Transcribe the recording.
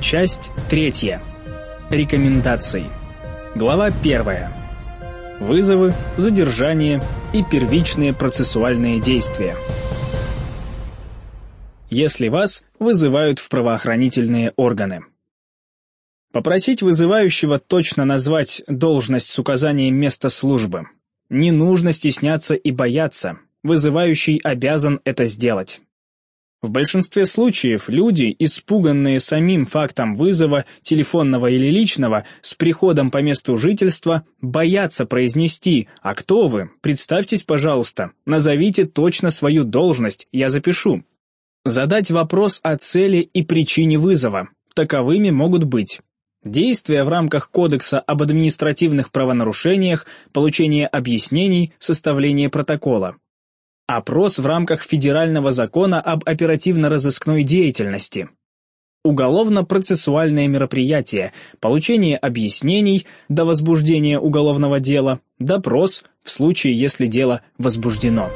Часть третья. Рекомендации. Глава первая. Вызовы, задержание и первичные процессуальные действия. Если вас вызывают в правоохранительные органы. Попросить вызывающего точно назвать должность с указанием места службы. Не нужно стесняться и бояться. Вызывающий обязан это сделать. В большинстве случаев люди, испуганные самим фактом вызова, телефонного или личного, с приходом по месту жительства, боятся произнести «А кто вы? Представьтесь, пожалуйста, назовите точно свою должность, я запишу». Задать вопрос о цели и причине вызова. Таковыми могут быть Действия в рамках Кодекса об административных правонарушениях, получение объяснений, составление протокола. Опрос в рамках Федерального закона об оперативно-розыскной деятельности. Уголовно-процессуальное мероприятие, получение объяснений до возбуждения уголовного дела, допрос в случае, если дело возбуждено.